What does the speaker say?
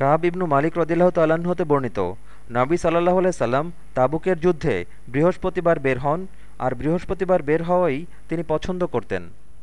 কাব ইবনু মালিক রদিল্লাহ তাল্লাহ্ন হতে বর্ণিত, নাবি সাল্লাহ সাল্লাম তাবুকের যুদ্ধে বৃহস্পতিবার বের হন, আর বৃহস্পতিবার বের হওয়াই তিনি পছন্দ করতেন।